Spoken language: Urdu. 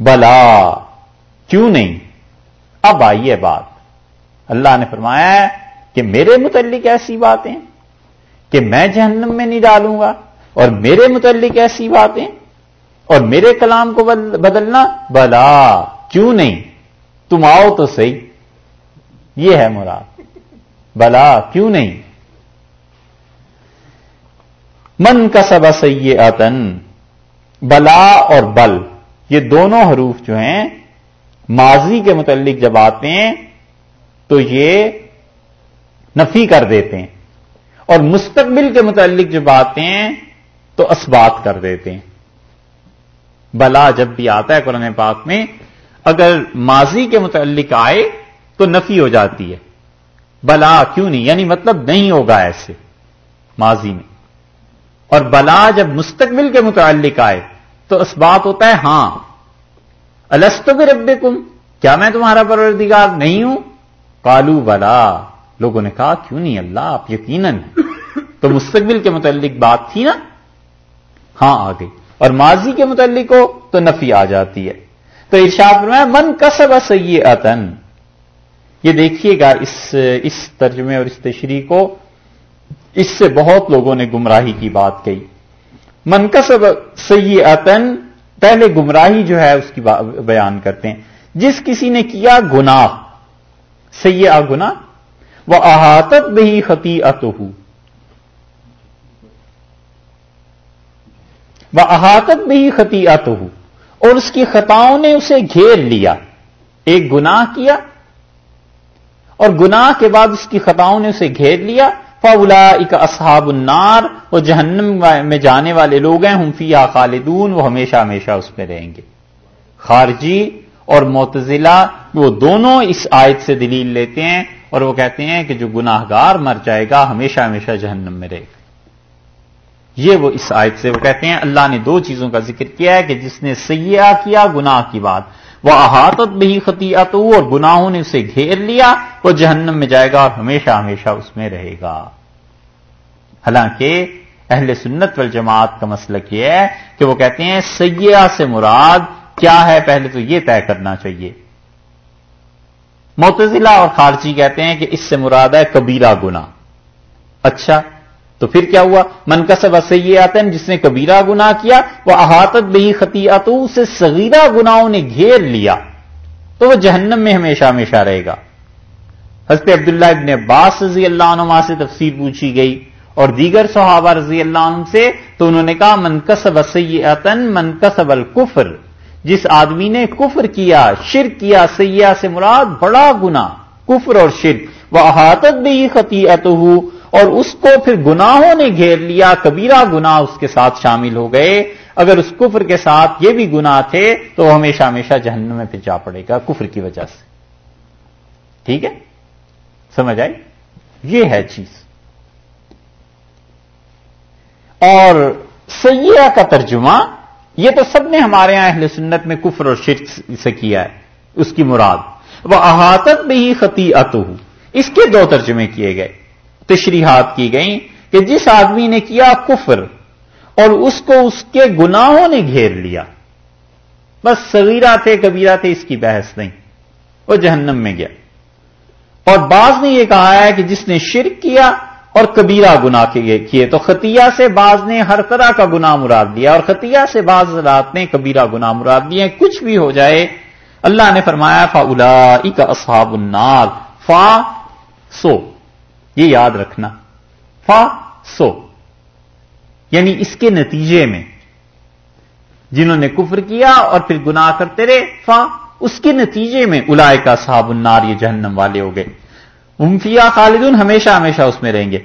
بلا کیوں نہیں؟ اب آئیے بات۔ اللہ نے فرمایا ہے کہ میرے متعلق ایسی باتیں کہ میں جہنم میں نہیں ڈالوں گا اور میرے متعلق ایسی باتیں اور میرے کلام کو بدلنا بلا کیوں نہیں؟ تم آؤ تو صحیح۔ یہ ہے مراد۔ بلا کیوں نہیں؟ من کا سب سی بلا اور بل۔ یہ دونوں حروف جو ہیں، ماضی کے متعلق جب آتے ہیں، تو یہ نفی کر دیتے ہیں۔ اور مستقبل کے متعلق جب آتے ہیں، تو اسبات کر دیتے ہیں۔ بلا جب بھی آتا ہے قرآن پاک میں، اگر ماضی کے متعلق آئے، تو نفی ہو جاتی ہے۔ بلا کیوں نہیں؟ یعنی مطلب نہیں ہوگا ایسے، ماضی میں۔ اور بلا جب مستقبل کے متعلق آئے تو اس بات ہوتا ہے ہاں. السط بھی رب کیا میں تمہارا پروردگار نہیں ہوں؟ کالو بلا. لوگوں نے کہا، کیوں نہیں اللہ؟ آپ یقیناً تو مستقبل کے متعلق بات تھی نا؟ ہاں آ گئی اور ماضی کے متعلق ہو تو نفی آ جاتی ہے. تو ارشاد میں من کسب سی یہ دیکھیے گا اس اس ترجمے اور اس تشریح کو، اس سے بہت لوگوں نے گمراہی کی بات کہی. منکسب سی پہلے گمراہی جو ہے اس کی بیان کرتے ہیں۔ جس کسی نے کیا گناہ سی گنا وہ احاطت بہی خطی وہ احاطت بہی خطی اور اس کی خطاؤں نے اسے گھیر لیا۔ ایک گناہ کیا اور گناہ کے بعد اس کی خطاؤں نے اسے گھیر لیا۔ فولا اک اصحاب النار، وہ جہنم میں جانے والے لوگ ہیں ہمفیا خالدون، وہ ہمیشہ ہمیشہ اس میں رہیں گے۔ خارجی اور معتزلہ، وہ دونوں اس آیت سے دلیل لیتے ہیں اور وہ کہتے ہیں کہ جو گناہ گار مر جائے گا، ہمیشہ ہمیشہ جہنم میں رہے گا۔ یہ وہ اس آیت سے وہ کہتے ہیں۔ اللہ نے دو چیزوں کا ذکر کیا ہے کہ جس نے سیاح کیا، گناہ کی بات۔ وہ احاطت بھی خطیت اور گناہوں نے اسے گھیر لیا، وہ جہنم میں جائے گا اور ہمیشہ ہمیشہ اس میں رہے گا۔ حالانکہ اہل سنت والجماعت کا مسئلہ یہ ہے کہ وہ کہتے ہیں، سیاح سے مراد کیا ہے؟ پہلے تو یہ طے کرنا چاہیے۔ متضلا اور خارجی کہتے ہیں کہ اس سے مراد ہے کبیرہ گنا اچھا تو پھر کیا ہوا؟ من کا جس نے کبیرہ گنا کیا، وہ احاطت بہی خطیات اسے صغیرہ گناہوں نے گھیر لیا۔ تو وہ جہنم میں ہمیشہ ہمیشہ رہے گا۔ حضرت عبداللہ ابن عباس رضی اللہ عنہ سے تفسیر پوچھی گئی اور دیگر صحابہ رضی اللہ عنہ سے، تو انہوں نے کہا منکسب سیئتن منکسب الکفر۔ جس آدمی نے کفر کیا، شرک کیا سیاح سے مراد بڑا گنا کفر اور شرک۔ وہ احاطت بھی خطیت اور اس کو پھر گناہوں نے گھیر لیا، کبیرہ گنا اس کے ساتھ شامل ہو گئے۔ اگر اس کفر کے ساتھ یہ بھی گنا تھے تو وہ ہمیشہ ہمیشہ جہنم میں پھر جا پڑے گا کفر کی وجہ سے۔ ٹھیک ہے؟ سمجھ آئی؟ یہ ہے چیز۔ اور سیاح کا ترجمہ، یہ تو سب نے ہمارے یہاں اہل سنت میں کفر اور شرک سے کیا ہے، اس کی مراد۔ وہ احاطت میں ہی خطی اس کے دو ترجمے کیے گئے۔ تشریحات کی گئیں کہ جس آدمی نے کیا کفر اور اس کو اس کے گناہوں نے گھیر لیا۔ بس صغیرہ تھے کبیرہ تھے اس کی بحث نہیں، وہ جہنم میں گیا۔ اور بعض نے یہ کہا ہے کہ جس نے شرک کیا اور کبیرہ گنا کیے تو خطیہ سے بعض نے ہر طرح کا گنا مراد دیا اور خطیہ سے بعض رات نے کبیرہ گنا مراد دیے کچھ بھی ہو جائے، اللہ نے فرمایا فا الا اصحاب النار۔ فا، سو۔ یہ یاد رکھنا۔ فا سو۔ یعنی اس کے نتیجے میں۔ جنہوں نے کفر کیا اور پھر گناہ کرتے رہے، فا، اس کے نتیجے میں الائے کا صاحب النار، یہ جہنم والے ہو گئے۔ امفیا خالدون، ہمیشہ ہمیشہ اس میں رہیں گے۔